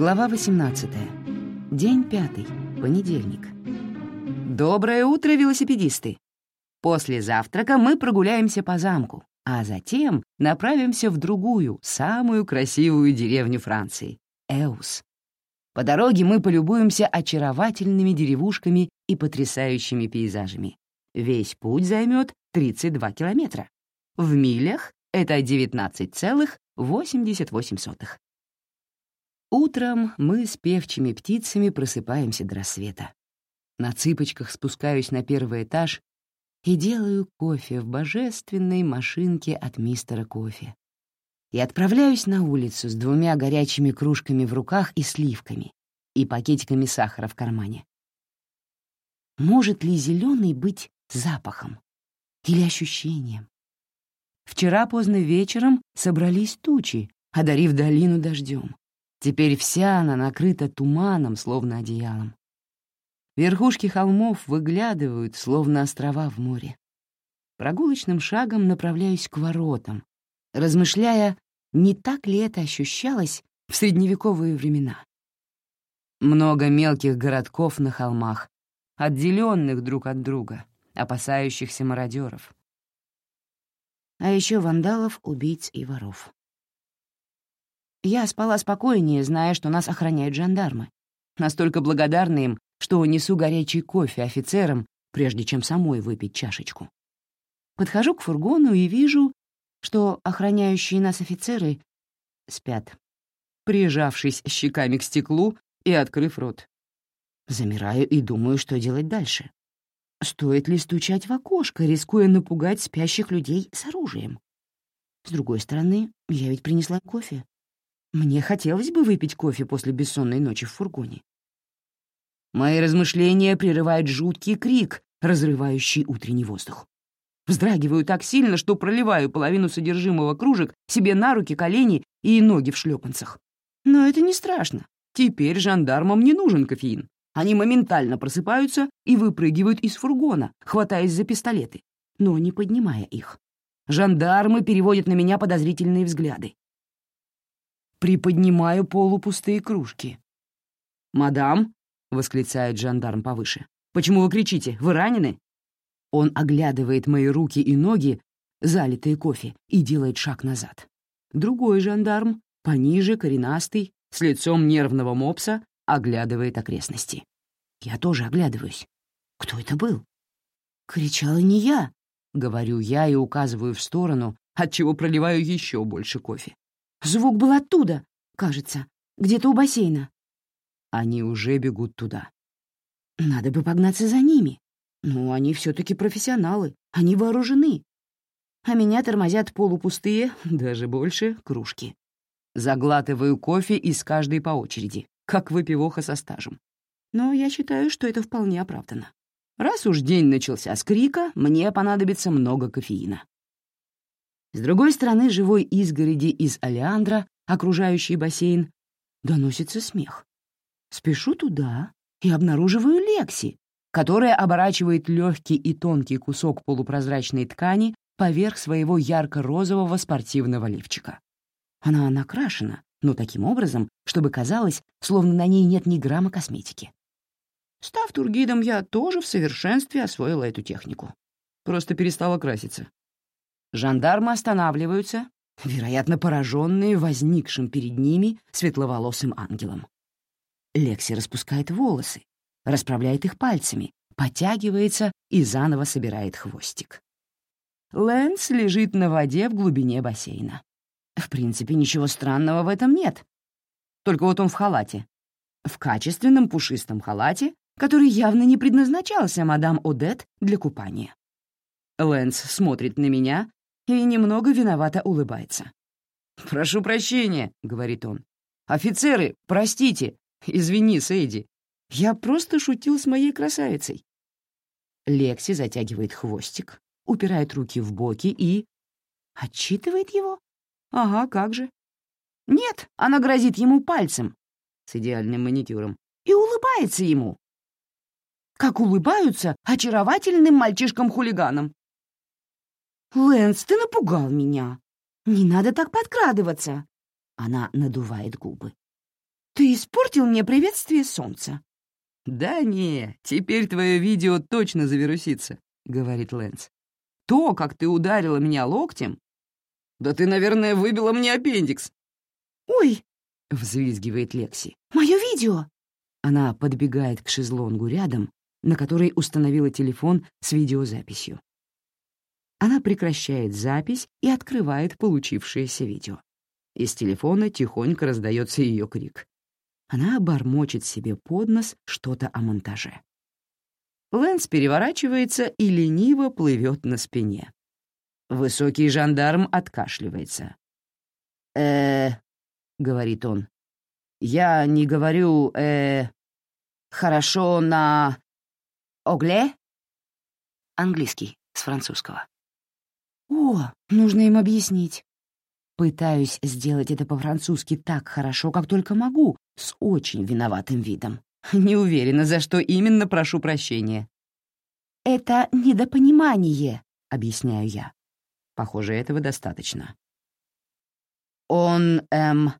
Глава 18. День пятый. Понедельник. Доброе утро, велосипедисты! После завтрака мы прогуляемся по замку, а затем направимся в другую, самую красивую деревню Франции — Эус. По дороге мы полюбуемся очаровательными деревушками и потрясающими пейзажами. Весь путь займет 32 километра. В милях — это 19,88. Утром мы с певчими птицами просыпаемся до рассвета. На цыпочках спускаюсь на первый этаж и делаю кофе в божественной машинке от мистера кофе. И отправляюсь на улицу с двумя горячими кружками в руках и сливками, и пакетиками сахара в кармане. Может ли зеленый быть запахом или ощущением? Вчера поздно вечером собрались тучи, одарив долину дождем. Теперь вся она накрыта туманом, словно одеялом. Верхушки холмов выглядывают, словно острова в море. Прогулочным шагом направляюсь к воротам, размышляя, не так ли это ощущалось в средневековые времена. Много мелких городков на холмах, отделенных друг от друга, опасающихся мародеров. А еще вандалов, убийц и воров. Я спала спокойнее, зная, что нас охраняют жандармы. Настолько благодарна им, что несу горячий кофе офицерам, прежде чем самой выпить чашечку. Подхожу к фургону и вижу, что охраняющие нас офицеры спят, прижавшись щеками к стеклу и открыв рот. Замираю и думаю, что делать дальше. Стоит ли стучать в окошко, рискуя напугать спящих людей с оружием? С другой стороны, я ведь принесла кофе. Мне хотелось бы выпить кофе после бессонной ночи в фургоне. Мои размышления прерывает жуткий крик, разрывающий утренний воздух. Вздрагиваю так сильно, что проливаю половину содержимого кружек себе на руки, колени и ноги в шлепанцах. Но это не страшно. Теперь жандармам не нужен кофеин. Они моментально просыпаются и выпрыгивают из фургона, хватаясь за пистолеты, но не поднимая их. Жандармы переводят на меня подозрительные взгляды. Приподнимаю полупустые кружки. «Мадам, — восклицает жандарм повыше. «Почему вы кричите? Вы ранены?» Он оглядывает мои руки и ноги, залитые кофе, и делает шаг назад. Другой жандарм, пониже, коренастый, с лицом нервного мопса, оглядывает окрестности. Я тоже оглядываюсь. Кто это был? Кричала не я, — говорю я и указываю в сторону, отчего проливаю еще больше кофе. Звук был оттуда, кажется, где-то у бассейна. Они уже бегут туда. Надо бы погнаться за ними. Но они все таки профессионалы, они вооружены. А меня тормозят полупустые, даже больше, кружки. Заглатываю кофе из каждой по очереди, как выпивоха со стажем. Но я считаю, что это вполне оправдано. Раз уж день начался с крика, мне понадобится много кофеина. С другой стороны живой изгороди из алиандра, окружающей бассейн, доносится смех. Спешу туда и обнаруживаю Лекси, которая оборачивает легкий и тонкий кусок полупрозрачной ткани поверх своего ярко-розового спортивного лифчика. Она накрашена, но таким образом, чтобы казалось, словно на ней нет ни грамма косметики. Став тургидом, я тоже в совершенстве освоила эту технику. Просто перестала краситься. Жандармы останавливаются, вероятно, пораженные возникшим перед ними светловолосым ангелом. Лекси распускает волосы, расправляет их пальцами, потягивается и заново собирает хвостик. Лэнс лежит на воде в глубине бассейна. В принципе, ничего странного в этом нет. Только вот он в халате. В качественном пушистом халате, который явно не предназначался мадам Одет для купания. Лэнс смотрит на меня и немного виновато улыбается. «Прошу прощения», — говорит он. «Офицеры, простите, Извини, Сэйди. Я просто шутил с моей красавицей. Лекси затягивает хвостик, упирает руки в боки и... Отчитывает его? Ага, как же. Нет, она грозит ему пальцем с идеальным маникюром и улыбается ему. Как улыбаются очаровательным мальчишкам-хулиганам. «Лэнс, ты напугал меня. Не надо так подкрадываться». Она надувает губы. Ты испортил мне приветствие солнца». «Да не, теперь твое видео точно завирусится», — говорит Лэнс. «То, как ты ударила меня локтем...» «Да ты, наверное, выбила мне аппендикс». «Ой!» — взвизгивает Лекси. «Мое видео!» Она подбегает к шезлонгу рядом, на который установила телефон с видеозаписью. Она прекращает запись и открывает получившееся видео. Из телефона тихонько раздается ее крик. Она бормочет себе под нос что-то о монтаже. Лэнс переворачивается и лениво плывет на спине. Высокий жандарм откашливается. э говорит он. «Я не говорю э хорошо на огле?» Английский, с французского. «О, нужно им объяснить». Пытаюсь сделать это по-французски так хорошо, как только могу, с очень виноватым видом. Не уверена, за что именно прошу прощения. «Это недопонимание», — объясняю я. Похоже, этого достаточно. «Он, эм,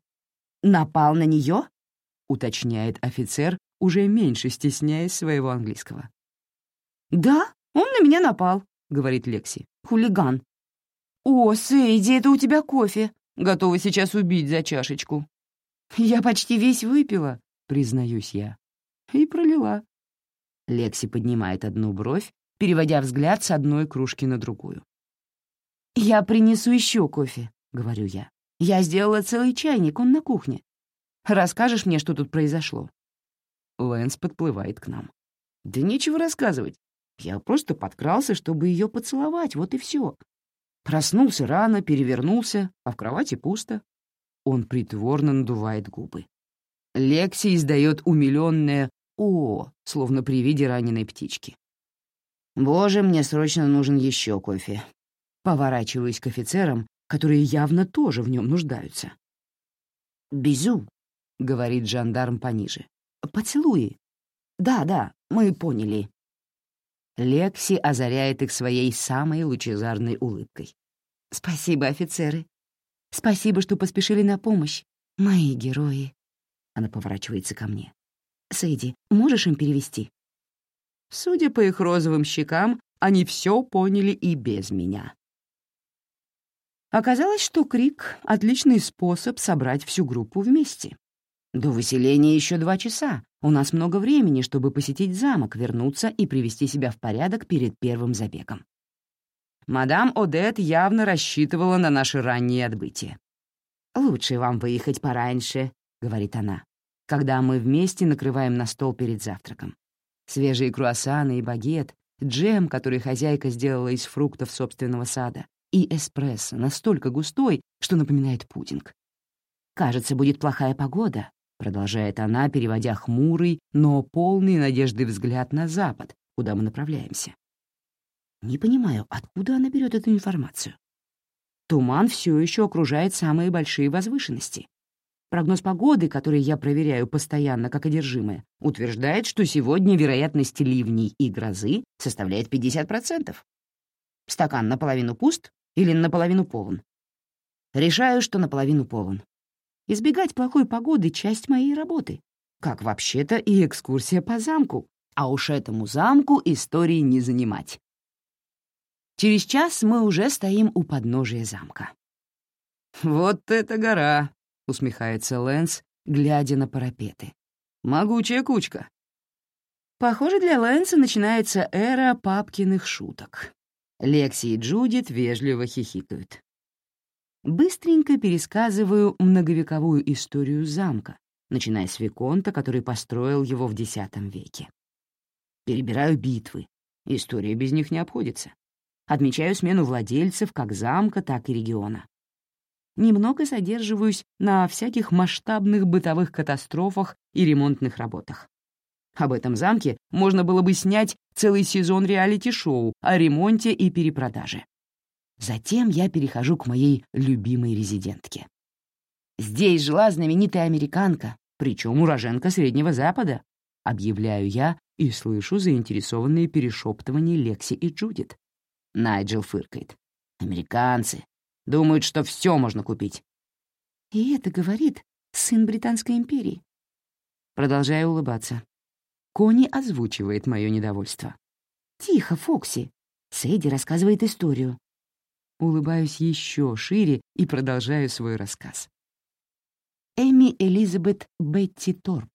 напал на нее?» — уточняет офицер, уже меньше стесняясь своего английского. «Да, он на меня напал», — говорит Лекси. «Хулиган». «О, Сэйди, это у тебя кофе. Готова сейчас убить за чашечку». «Я почти весь выпила», — признаюсь я. И пролила. Лекси поднимает одну бровь, переводя взгляд с одной кружки на другую. «Я принесу еще кофе», — говорю я. «Я сделала целый чайник, он на кухне. Расскажешь мне, что тут произошло?» Лэнс подплывает к нам. «Да нечего рассказывать. Я просто подкрался, чтобы ее поцеловать, вот и все. Проснулся рано, перевернулся, а в кровати пусто. Он притворно надувает губы. Лекси издает умиленное «О», словно при виде раненой птички. «Боже, мне срочно нужен еще кофе». Поворачиваюсь к офицерам, которые явно тоже в нем нуждаются. «Безу», — говорит жандарм пониже. «Поцелуи». «Да, да, мы поняли». Лекси озаряет их своей самой лучезарной улыбкой. «Спасибо, офицеры. Спасибо, что поспешили на помощь. Мои герои». Она поворачивается ко мне. «Сэйди, можешь им перевести?» Судя по их розовым щекам, они все поняли и без меня. Оказалось, что крик — отличный способ собрать всю группу вместе. До выселения еще два часа. У нас много времени, чтобы посетить замок, вернуться и привести себя в порядок перед первым забегом. Мадам Одет явно рассчитывала на наше раннее отбытие. «Лучше вам выехать пораньше», — говорит она, когда мы вместе накрываем на стол перед завтраком. Свежие круассаны и багет, джем, который хозяйка сделала из фруктов собственного сада, и эспрессо настолько густой, что напоминает пудинг. Кажется, будет плохая погода, продолжает она, переводя хмурый, но полный надежды взгляд на запад, куда мы направляемся. Не понимаю, откуда она берет эту информацию. Туман все еще окружает самые большие возвышенности. Прогноз погоды, который я проверяю постоянно как одержимое, утверждает, что сегодня вероятность ливней и грозы составляет 50%. Стакан наполовину пуст или наполовину полон? Решаю, что наполовину полон. Избегать плохой погоды — часть моей работы, как вообще-то и экскурсия по замку, а уж этому замку истории не занимать. Через час мы уже стоим у подножия замка. «Вот это гора!» — усмехается Лэнс, глядя на парапеты. «Могучая кучка!» Похоже, для Лэнса начинается эра папкиных шуток. Лекси и Джудит вежливо хихикают. Быстренько пересказываю многовековую историю замка, начиная с Виконта, который построил его в X веке. Перебираю битвы. История без них не обходится. Отмечаю смену владельцев как замка, так и региона. Немного задерживаюсь на всяких масштабных бытовых катастрофах и ремонтных работах. Об этом замке можно было бы снять целый сезон реалити-шоу о ремонте и перепродаже. Затем я перехожу к моей любимой резидентке. Здесь жила знаменитая американка, причем уроженка Среднего Запада, объявляю я и слышу заинтересованные перешептывания Лекси и Джудит. Найджел фыркает. Американцы. Думают, что все можно купить. И это говорит сын Британской империи. Продолжаю улыбаться. Кони озвучивает мое недовольство. «Тихо, Фокси. Сэдди рассказывает историю». Улыбаюсь еще шире и продолжаю свой рассказ. Эми Элизабет Бетти Торп.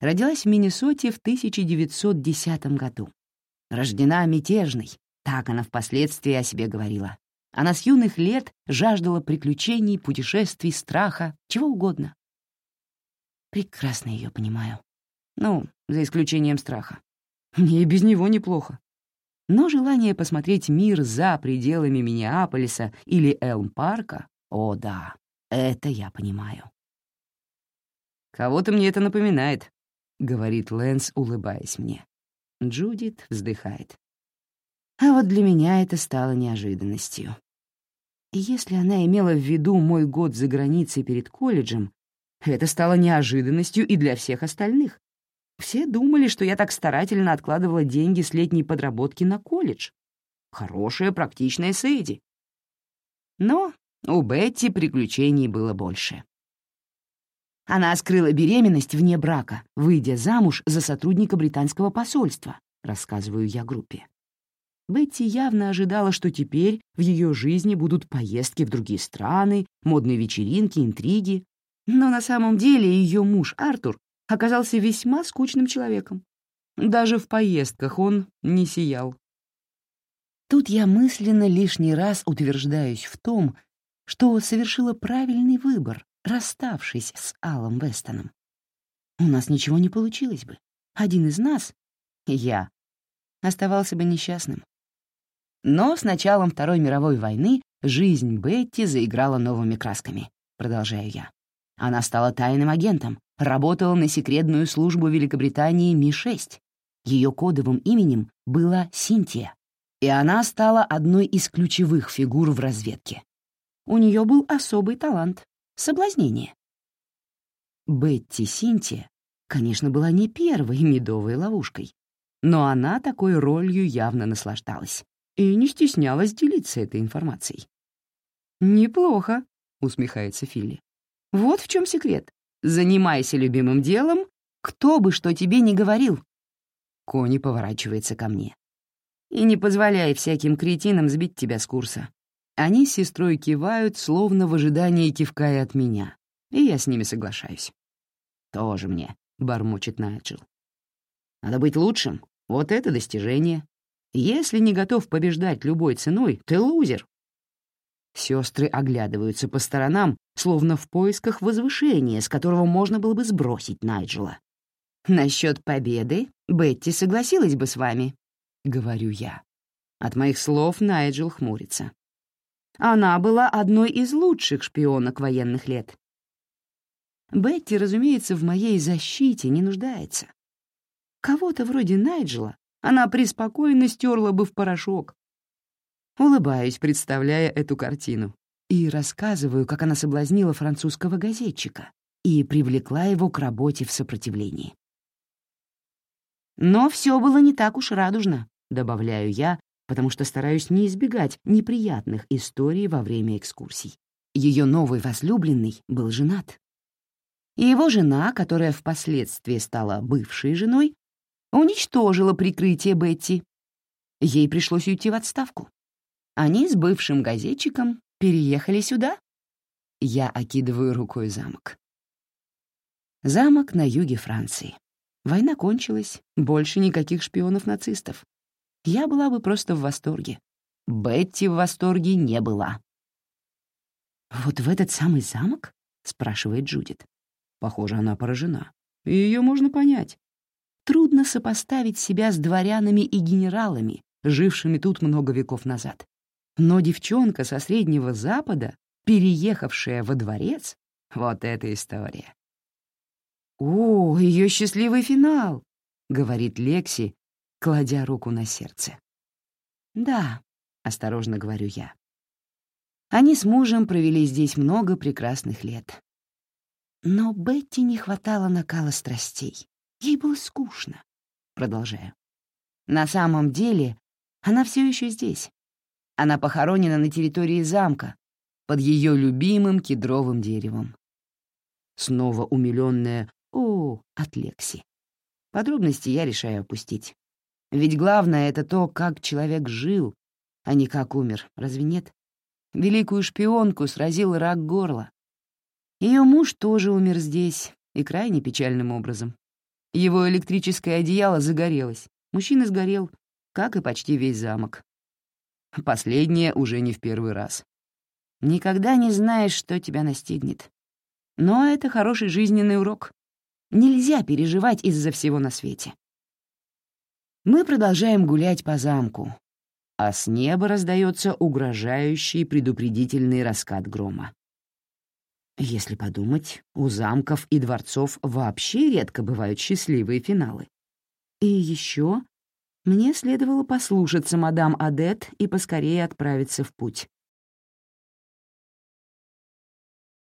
Родилась в Миннесоте в 1910 году. Рождена мятежной, так она впоследствии о себе говорила. Она с юных лет жаждала приключений, путешествий, страха, чего угодно. Прекрасно ее понимаю. Ну, за исключением страха. Мне и без него неплохо. Но желание посмотреть мир за пределами Миннеаполиса или Элм-парка, о да, это я понимаю. «Кого-то мне это напоминает», — говорит Лэнс, улыбаясь мне. Джудит вздыхает. А вот для меня это стало неожиданностью. Если она имела в виду мой год за границей перед колледжем, это стало неожиданностью и для всех остальных. Все думали, что я так старательно откладывала деньги с летней подработки на колледж. Хорошая, практичная Сейди. Но у Бетти приключений было больше. Она скрыла беременность вне брака, выйдя замуж за сотрудника британского посольства, рассказываю я группе. Бетти явно ожидала, что теперь в ее жизни будут поездки в другие страны, модные вечеринки, интриги. Но на самом деле ее муж Артур оказался весьма скучным человеком. Даже в поездках он не сиял. Тут я мысленно лишний раз утверждаюсь в том, что совершила правильный выбор, расставшись с Аллом Вестоном. У нас ничего не получилось бы. Один из нас, я, оставался бы несчастным. Но с началом Второй мировой войны жизнь Бетти заиграла новыми красками, продолжаю я. Она стала тайным агентом, работала на секретную службу Великобритании Ми-6. Ее кодовым именем была Синтия, и она стала одной из ключевых фигур в разведке. У нее был особый талант — соблазнение. Бетти Синтия, конечно, была не первой медовой ловушкой, но она такой ролью явно наслаждалась и не стеснялась делиться этой информацией. «Неплохо», — усмехается Филли. «Вот в чем секрет. Занимайся любимым делом, кто бы что тебе ни говорил». Кони поворачивается ко мне. «И не позволяй всяким кретинам сбить тебя с курса. Они с сестрой кивают, словно в ожидании кивка и от меня, и я с ними соглашаюсь. «Тоже мне», — бормочет Найджел. «Надо быть лучшим. Вот это достижение. Если не готов побеждать любой ценой, ты лузер». Сестры оглядываются по сторонам, словно в поисках возвышения, с которого можно было бы сбросить Найджела. «Насчет победы Бетти согласилась бы с вами», — говорю я. От моих слов Найджел хмурится. Она была одной из лучших шпионок военных лет. Бетти, разумеется, в моей защите не нуждается. Кого-то вроде Найджела она преспокойно стерла бы в порошок. Улыбаюсь, представляя эту картину, и рассказываю, как она соблазнила французского газетчика и привлекла его к работе в сопротивлении. Но все было не так уж радужно, добавляю я, потому что стараюсь не избегать неприятных историй во время экскурсий. Ее новый возлюбленный был женат. И его жена, которая впоследствии стала бывшей женой, уничтожила прикрытие Бетти. Ей пришлось уйти в отставку. Они с бывшим газетчиком переехали сюда. Я окидываю рукой замок. Замок на юге Франции. Война кончилась, больше никаких шпионов-нацистов я была бы просто в восторге. Бетти в восторге не была. «Вот в этот самый замок?» — спрашивает Джудит. Похоже, она поражена. Ее можно понять. Трудно сопоставить себя с дворянами и генералами, жившими тут много веков назад. Но девчонка со Среднего Запада, переехавшая во дворец, вот эта история. «О, ее счастливый финал!» — говорит Лекси, кладя руку на сердце. «Да», — осторожно говорю я. Они с мужем провели здесь много прекрасных лет. Но Бетти не хватало накала страстей. Ей было скучно. Продолжаю. На самом деле она все еще здесь. Она похоронена на территории замка, под ее любимым кедровым деревом. Снова умиленная О, от Лекси. Подробности я решаю опустить. Ведь главное — это то, как человек жил, а не как умер, разве нет? Великую шпионку сразил рак горла. Ее муж тоже умер здесь, и крайне печальным образом. Его электрическое одеяло загорелось. Мужчина сгорел, как и почти весь замок. Последнее уже не в первый раз. Никогда не знаешь, что тебя настигнет. Но это хороший жизненный урок. Нельзя переживать из-за всего на свете. Мы продолжаем гулять по замку, а с неба раздается угрожающий предупредительный раскат грома. Если подумать, у замков и дворцов вообще редко бывают счастливые финалы. И еще мне следовало послушаться мадам Адет и поскорее отправиться в путь.